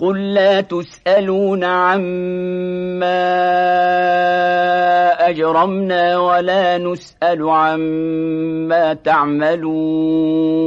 قل لا تسألون عما أجرمنا ولا نسأل عما تعملون